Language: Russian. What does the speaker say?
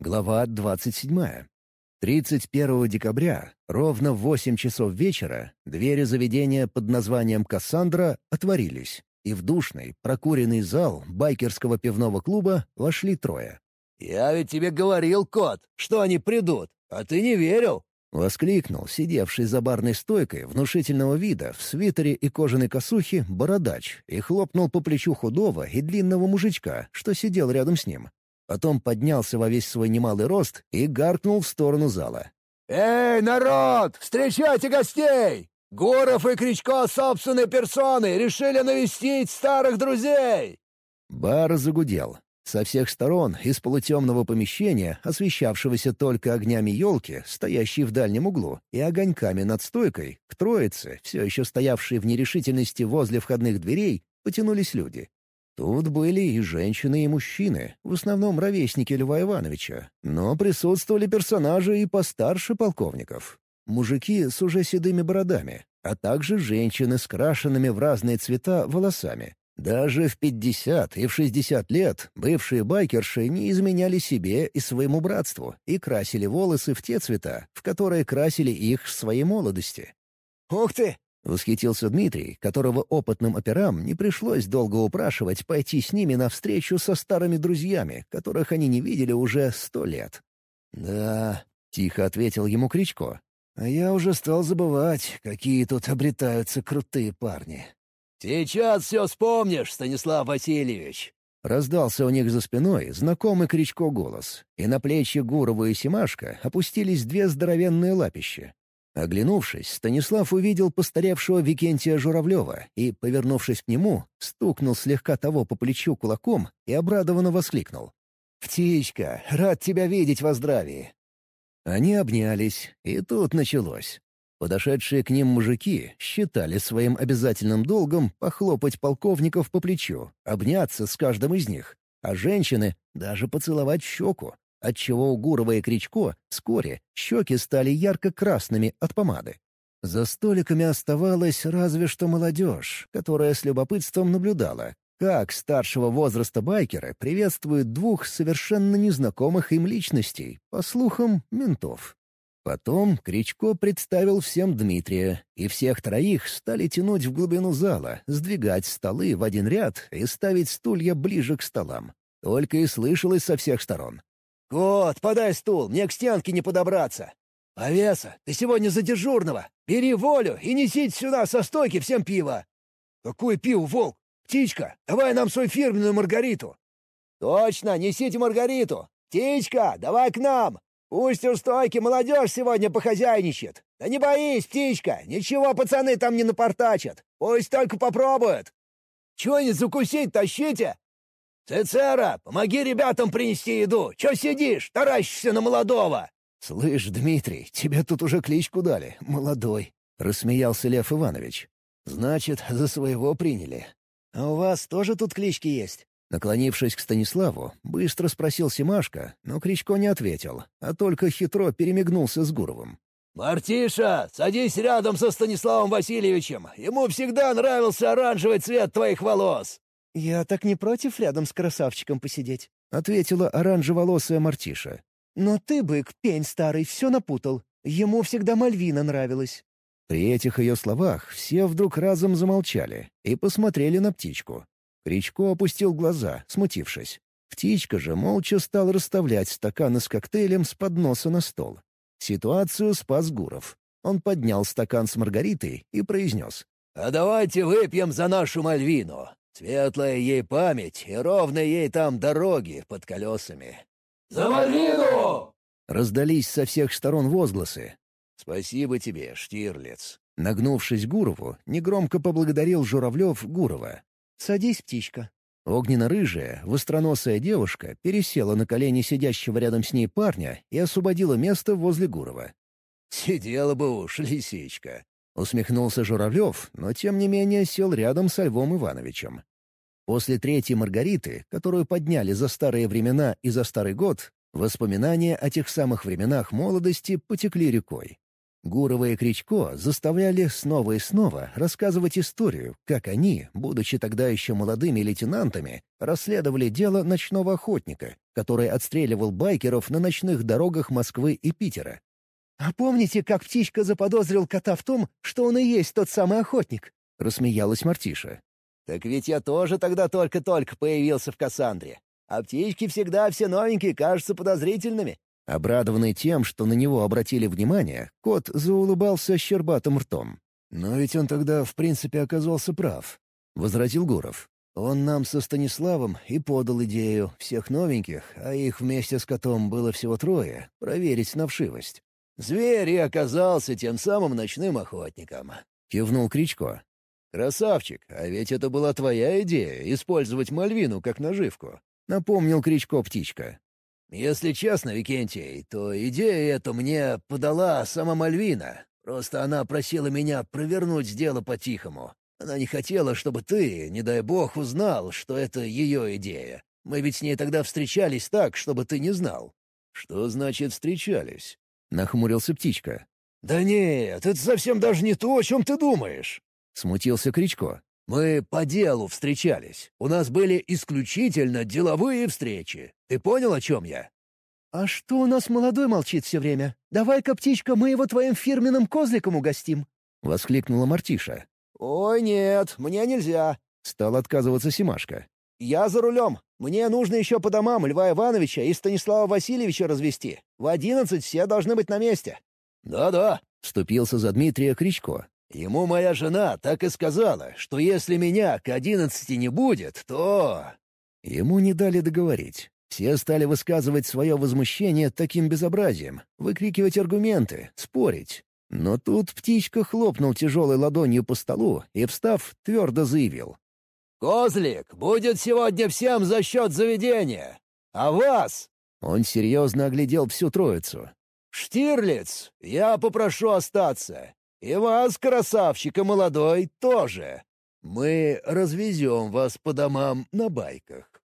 Глава 27. 31 декабря, ровно в 8 часов вечера, двери заведения под названием «Кассандра» отворились, и в душный, прокуренный зал байкерского пивного клуба вошли трое. «Я ведь тебе говорил, кот, что они придут, а ты не верил!» — воскликнул сидевший за барной стойкой внушительного вида в свитере и кожаной косухе бородач и хлопнул по плечу худого и длинного мужичка, что сидел рядом с ним. Потом поднялся во весь свой немалый рост и гаркнул в сторону зала. «Эй, народ, встречайте гостей! Гуров и Кричко собственной персоной решили навестить старых друзей!» Бар загудел. Со всех сторон из полутемного помещения, освещавшегося только огнями елки, стоящей в дальнем углу, и огоньками над стойкой, к троице, все еще стоявшей в нерешительности возле входных дверей, потянулись люди. Тут были и женщины, и мужчины, в основном ровесники Льва Ивановича, но присутствовали персонажи и постарше полковников. Мужики с уже седыми бородами, а также женщины с крашенными в разные цвета волосами, даже в 50 и в 60 лет бывшие байкерши не изменяли себе и своему братству и красили волосы в те цвета, в которые красили их в своей молодости. «Ух ты!» — восхитился Дмитрий, которого опытным операм не пришлось долго упрашивать пойти с ними навстречу со старыми друзьями, которых они не видели уже сто лет. «Да», — тихо ответил ему Кричко, — «а я уже стал забывать, какие тут обретаются крутые парни». «Сейчас все вспомнишь, Станислав Васильевич!» Раздался у них за спиной знакомый Кричко голос, и на плечи Гурова и Семашка опустились две здоровенные лапища. Оглянувшись, Станислав увидел постаревшего Викентия Журавлева и, повернувшись к нему, стукнул слегка того по плечу кулаком и обрадованно воскликнул. «Птичка, рад тебя видеть во здравии!» Они обнялись, и тут началось. Подошедшие к ним мужики считали своим обязательным долгом похлопать полковников по плечу, обняться с каждым из них, а женщины — даже поцеловать щеку, отчего у Гурова и Кричко вскоре щеки стали ярко-красными от помады. За столиками оставалась разве что молодежь, которая с любопытством наблюдала, как старшего возраста байкеры приветствуют двух совершенно незнакомых им личностей, по слухам, ментов. Потом Кричко представил всем Дмитрия, и всех троих стали тянуть в глубину зала, сдвигать столы в один ряд и ставить стулья ближе к столам. Только и слышалось со всех сторон. «Кот, подай стул, мне к стенке не подобраться!» «Повеса, ты сегодня за дежурного! Бери волю и несите сюда со стойки всем пиво!» «Какое пиво, волк? Птичка, давай нам свою фирменную Маргариту!» «Точно, несите Маргариту! Птичка, давай к нам! Пусть у стойки молодежь сегодня похозяйничает. Да не боись, птичка, ничего пацаны там не напортачат. Пусть только попробуют. Чего-нибудь закусить тащите? Цицера, помоги ребятам принести еду. Че сидишь, таращишься на молодого? «Слышь, Дмитрий, тебе тут уже кличку дали, молодой», — рассмеялся Лев Иванович. «Значит, за своего приняли. А у вас тоже тут клички есть?» Наклонившись к Станиславу, быстро спросил Семашка, но Кричко не ответил, а только хитро перемигнулся с Гуровым. «Мартиша, садись рядом со Станиславом Васильевичем. Ему всегда нравился оранжевый цвет твоих волос». «Я так не против рядом с красавчиком посидеть», — ответила оранжеволосая Мартиша. «Но ты, бык, пень старый, все напутал. Ему всегда Мальвина нравилась». При этих ее словах все вдруг разом замолчали и посмотрели на птичку. Кричко опустил глаза, смутившись. Птичка же молча стал расставлять стаканы с коктейлем с подноса на стол. Ситуацию спас Гуров. Он поднял стакан с Маргаритой и произнес. «А давайте выпьем за нашу Мальвину. Светлая ей память и ровные ей там дороги под колесами». «За Мальвину!» Раздались со всех сторон возгласы. «Спасибо тебе, Штирлиц». Нагнувшись Гурову, негромко поблагодарил Журавлев Гурова. «Садись, птичка». Огненно-рыжая, востроносая девушка пересела на колени сидящего рядом с ней парня и освободила место возле Гурова. «Сидела бы уж, лисичка», — усмехнулся Журавлев, но тем не менее сел рядом с Львом Ивановичем. После третьей Маргариты, которую подняли за старые времена и за старый год, воспоминания о тех самых временах молодости потекли рекой. Гурова и Кричко заставляли снова и снова рассказывать историю, как они, будучи тогда еще молодыми лейтенантами, расследовали дело ночного охотника, который отстреливал байкеров на ночных дорогах Москвы и Питера. «А помните, как птичка заподозрил кота в том, что он и есть тот самый охотник?» — рассмеялась Мартиша. «Так ведь я тоже тогда только-только появился в Кассандре. А всегда все новенькие кажутся подозрительными». Обрадованный тем, что на него обратили внимание, кот заулыбался щербатым ртом. «Но ведь он тогда, в принципе, оказался прав», — возразил Гуров. «Он нам со Станиславом и подал идею всех новеньких, а их вместе с котом было всего трое, проверить на вшивость. «Зверь и оказался тем самым ночным охотником», — кивнул Кричко. «Красавчик, а ведь это была твоя идея — использовать Мальвину как наживку», — напомнил Кричко птичка. «Если честно, Викентий, то идею эту мне подала сама Мальвина. Просто она просила меня провернуть дело по-тихому. Она не хотела, чтобы ты, не дай бог, узнал, что это ее идея. Мы ведь с ней тогда встречались так, чтобы ты не знал». «Что значит «встречались»?» — нахмурился птичка. «Да нет, это совсем даже не то, о чем ты думаешь!» — смутился Кричко. «Мы по делу встречались. У нас были исключительно деловые встречи. Ты понял, о чем я?» «А что у нас молодой молчит все время? Давай-ка, птичка, мы его твоим фирменным козликом угостим!» — воскликнула Мартиша. «Ой, нет, мне нельзя!» — стал отказываться Симашка. «Я за рулем. Мне нужно еще по домам Льва Ивановича и Станислава Васильевича развести. В одиннадцать все должны быть на месте». «Да-да», — вступился за Дмитрия Кричко. «Ему моя жена так и сказала, что если меня к одиннадцати не будет, то...» Ему не дали договорить. Все стали высказывать свое возмущение таким безобразием, выкрикивать аргументы, спорить. Но тут птичка хлопнул тяжелой ладонью по столу и, встав, твердо заявил. «Козлик будет сегодня всем за счет заведения. А вас?» Он серьезно оглядел всю троицу. «Штирлиц, я попрошу остаться. И вас, красавчика молодой, тоже. Мы развезем вас по домам на байках».